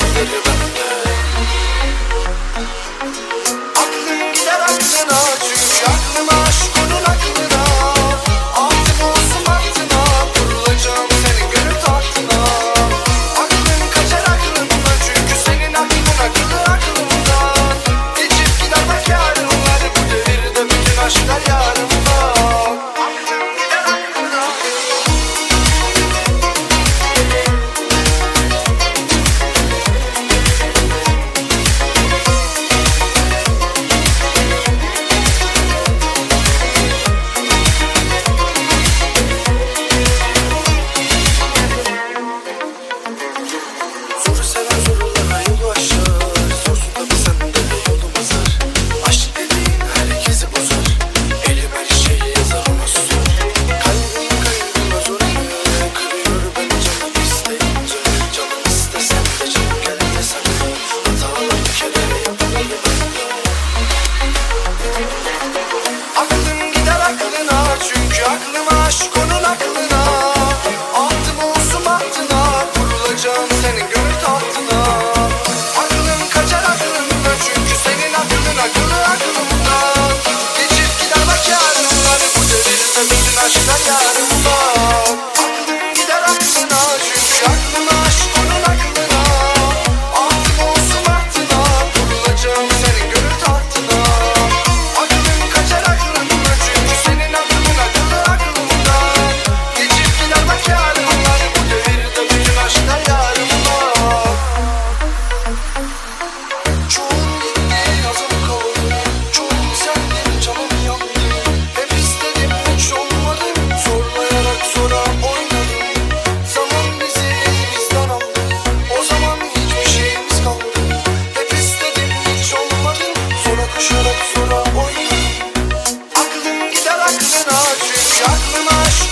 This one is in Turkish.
Yeah. aşık, yaktın aşık